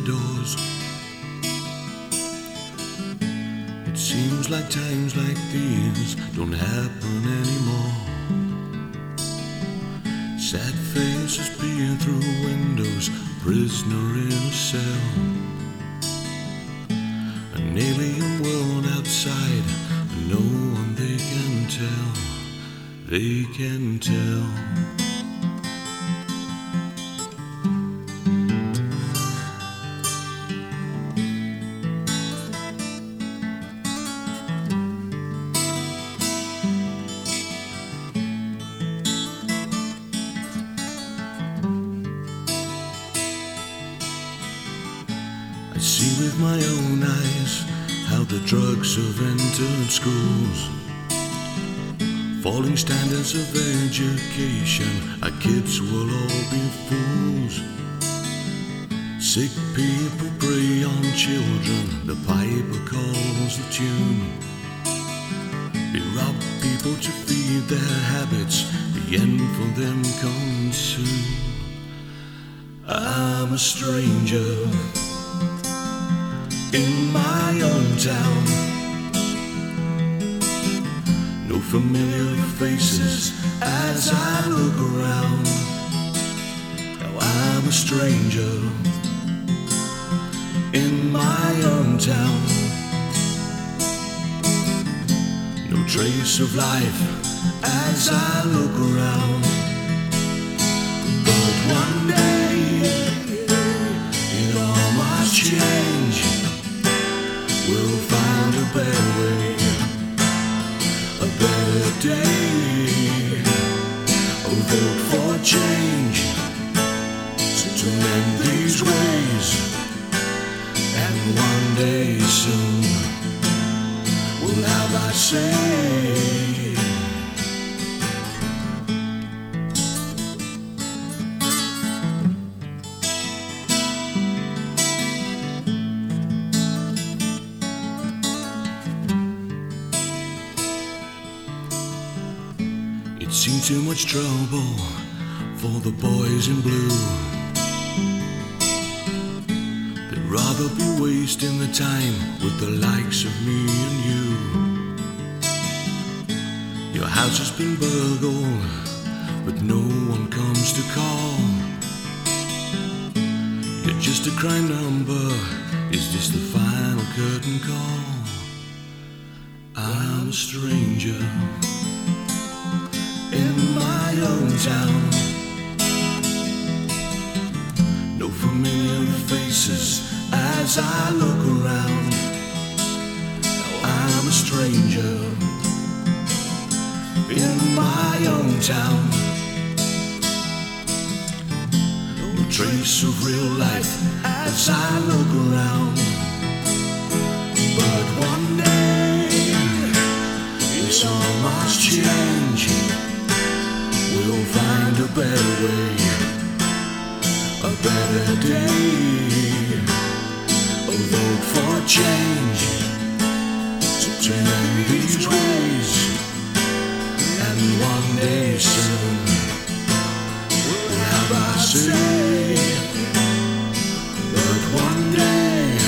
their doors. It seems like times like these don't happen anymore. Sad faces peer through windows, prisoner in a cell. An alien world outside, no one they can tell. They can tell. I see with my own eyes how the drugs have entered schools. Falling standards of education, our kids will all be fools. Sick people prey on children, the piper calls the tune. They rob people to feed their habits, the end for them comes soon. I'm a stranger in my own town. No familiar faces as I look around. Now I'm a stranger in my own town. No trace of life as I look around. Vote for change to mend these ways. And one day soon, we'll have our say. It seemed too much trouble for the boys in blue. They'd rather be wasting the time with the likes of me and you. Your house has been burgled, but no one comes to call. You're just a crime number. Is this the final curtain call? I'm a stranger No familiar faces as I look around. I'm a stranger in my own town. No trace of real life as I look around. But one day it's all must change. Better way, a better day. Oh, a vote for change to turn these ways. And one day soon, we'll have our say. But one day,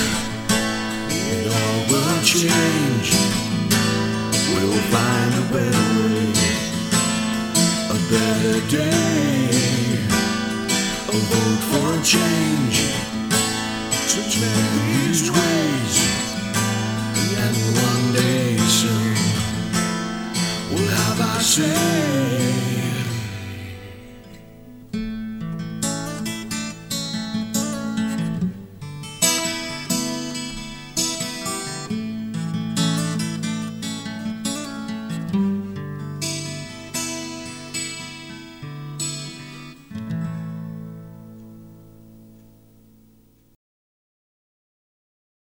it all will change. We'll find a better way change change these ways. And one day soon, we'll have our say.